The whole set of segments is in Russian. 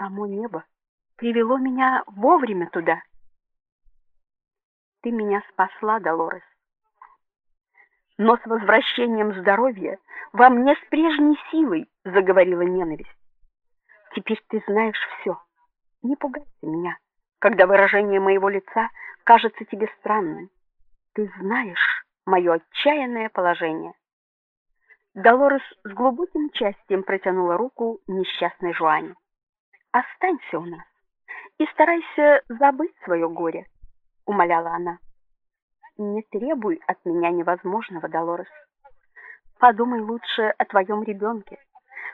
само небо привело меня вовремя туда. Ты меня спасла, Долорес. Но с возвращением здоровья во мне с прежней силой заговорила ненависть. Теперь ты знаешь все. Не пугайся меня, когда выражение моего лица кажется тебе странным. Ты знаешь мое отчаянное положение. Долорес с глубоким участием протянула руку несчастной Жуане. Останься у нас и старайся забыть свое горе, умоляла она. Не требуй от меня невозможного, Долорес. Подумай лучше о твоем ребенке.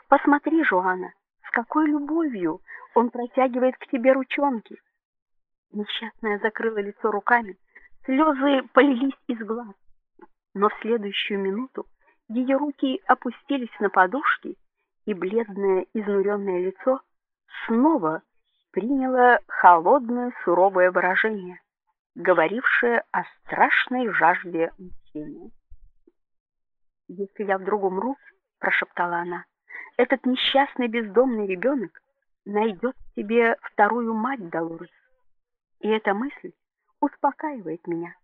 Посмотри, Жуана, с какой любовью он протягивает к тебе ручонки. Несчастная закрыла лицо руками, слезы полились из глаз. Но в следующую минуту ее руки опустились на подушки, и бледное изнуренное лицо снова приняло холодное суровое выражение, говорившее о страшной жажде мщения. Если я вдруг умру, прошептала она. Этот несчастный бездомный ребенок найдет себе вторую мать Долорес. И эта мысль успокаивает меня.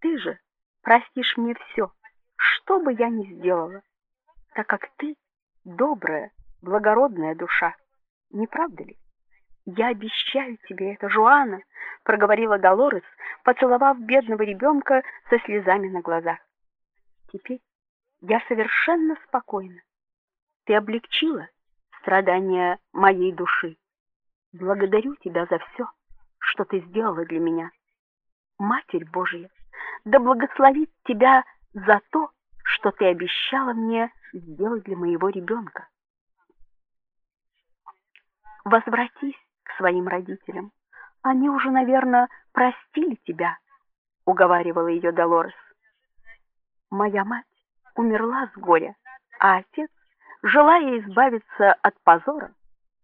Ты же простишь мне все, что бы я ни сделала, так как ты добрая, благородная душа. Не правда ли? Я обещаю тебе это, Жуана, проговорила Долорес, поцеловав бедного ребенка со слезами на глазах. Теперь я совершенно спокойна. Ты облегчила страдания моей души. Благодарю тебя за все, что ты сделала для меня. Матерь Божья, да благословит тебя за то, что ты обещала мне сделать для моего ребенка. Возвратись к своим родителям. Они уже, наверное, простили тебя, уговаривала ее Долорес. Моя мать умерла с горя, а отец, желая избавиться от позора,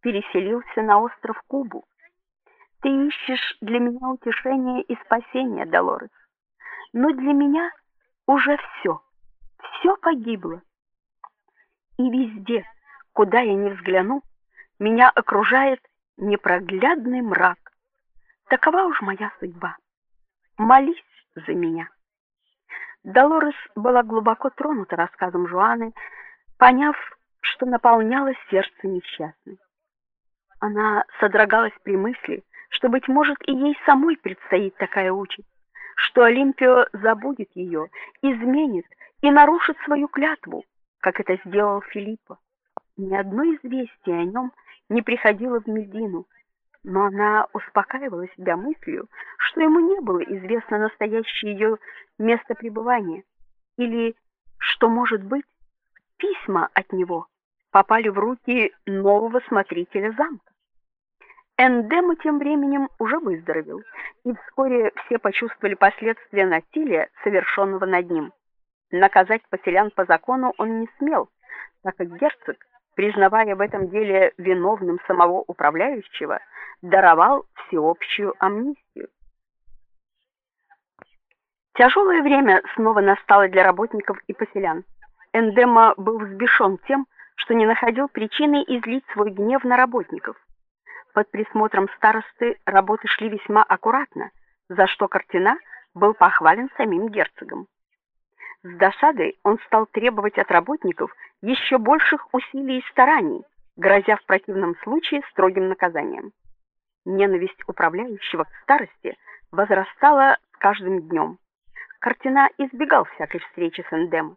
переселился на остров Кубу. Ты ищешь для меня утешения и спасения, Долорес. Но для меня уже все все погибло. И везде, куда я ни взгляну, меня окружает непроглядный мрак. Такова уж моя судьба. Молись за меня. Долорес была глубоко тронута рассказом Жуаны, поняв, что наполняло сердце несчастной. Она содрогалась при мысли, что быть может и ей самой предстоит такая участь, что Олимпио забудет ее, изменит и нарушит свою клятву, как это сделал Филиппа. Ни одно известие о нем не приходило в Медину, но она успокаивала себя мыслью, что ему не было известно настоящее ее место пребывания, или что, может быть, письма от него попали в руки нового смотрителя замка. Эндема тем временем уже выздоровел, и вскоре все почувствовали последствия насилия, совершенного над ним. Наказать поселян по закону он не смел, так как герцог, признавая в этом деле виновным самого управляющего, даровал всеобщую амнистию. Тяжелое время снова настало для работников и поселян. Эндема был взбешен тем, что не находил причины излить свой гнев на работников. Под присмотром старосты работы шли весьма аккуратно, за что Картина был похвален самим герцогом. С досадой он стал требовать от работников еще больших усилий и стараний, грозя в противном случае строгим наказанием. Ненависть управляющего к старости возрастала с каждым днем. Картина избегал всякой встречи с Эндем,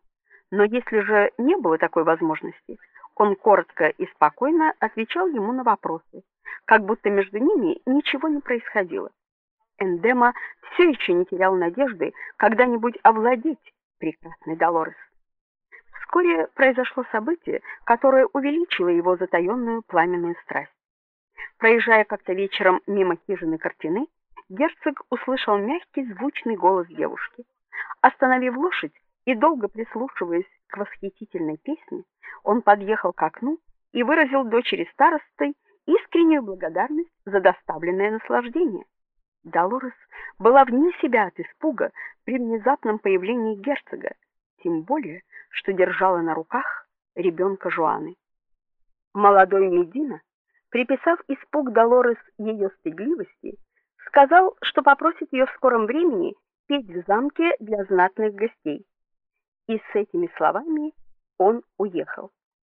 но если же не было такой возможности, он коротко и спокойно отвечал ему на вопросы, как будто между ними ничего не происходило. Эндема все еще не терял надежды когда-нибудь овладеть прекрасный Долорес. Вскоре произошло событие, которое увеличило его затаённую пламенную страсть. Проезжая как-то вечером мимо хижины картины, герцог услышал мягкий звучный голос девушки. Остановив лошадь и долго прислушиваясь к восхитительной песне, он подъехал к окну и выразил дочери старосты искреннюю благодарность за доставленное наслаждение. Долорес была вне себя от испуга при внезапном появлении герцога, тем более, что держала на руках ребенка Жуаны. Молодой Медина приписав испуг Долорес ее стыдливости, сказал, что попросит ее в скором времени петь в замке для знатных гостей. И с этими словами он уехал.